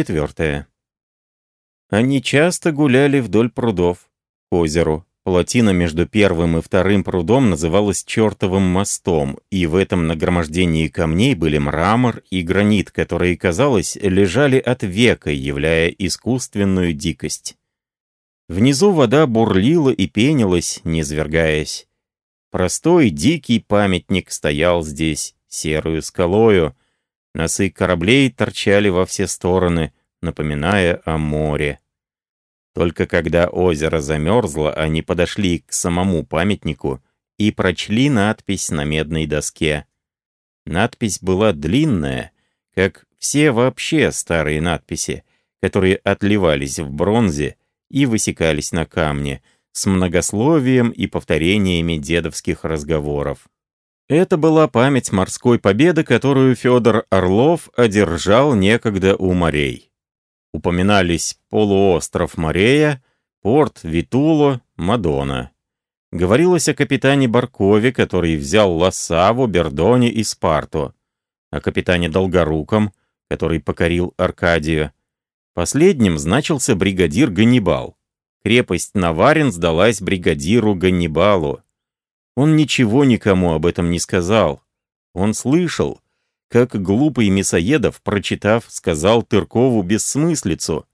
Четвертое. Они часто гуляли вдоль прудов, к озеру. Плотина между первым и вторым прудом называлась «чертовым мостом», и в этом нагромождении камней были мрамор и гранит, которые, казалось, лежали от века, являя искусственную дикость. Внизу вода бурлила и пенилась, не свергаясь. Простой дикий памятник стоял здесь, серую скалою. Носы кораблей торчали во все стороны, напоминая о море. Только когда озеро замерзло, они подошли к самому памятнику и прочли надпись на медной доске. Надпись была длинная, как все вообще старые надписи, которые отливались в бронзе и высекались на камне, с многословием и повторениями дедовских разговоров. Это была память морской победы, которую Федор Орлов одержал некогда у морей. Упоминались полуостров Морея, порт Витуло, Мадона. Говорилось о капитане Баркове, который взял Лассаву, Бердоне и Спарту, о капитане Долгоруком, который покорил Аркадию, Последним значился бригадир Ганнибал. Крепость Наварин сдалась бригадиру Ганнибалу. Он ничего никому об этом не сказал. Он слышал, как глупый Мясоедов, прочитав, сказал Тыркову бессмыслицу.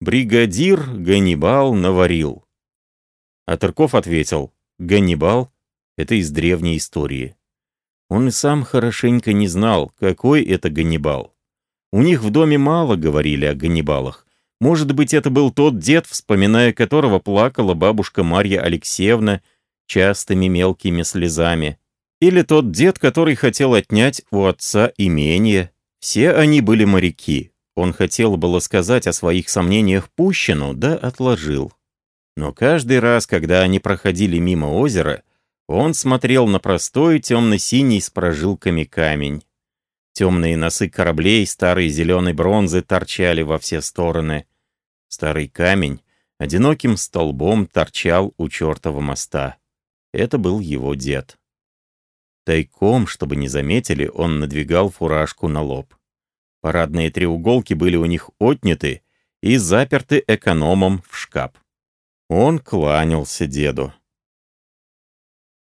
«Бригадир Ганнибал наварил». А Тырков ответил, «Ганнибал — это из древней истории». Он и сам хорошенько не знал, какой это Ганнибал. У них в доме мало говорили о Ганнибалах. Может быть, это был тот дед, вспоминая которого плакала бабушка Марья Алексеевна частыми мелкими слезами. Или тот дед, который хотел отнять у отца имение. Все они были моряки. Он хотел было сказать о своих сомнениях Пущину, да отложил. Но каждый раз, когда они проходили мимо озера, он смотрел на простой темно-синий с прожилками камень. Темные носы кораблей старой зеленой бронзы торчали во все стороны. Старый камень одиноким столбом торчал у чертова моста. Это был его дед. Тайком, чтобы не заметили, он надвигал фуражку на лоб. Парадные треуголки были у них отняты и заперты экономом в шкаф. Он кланялся деду.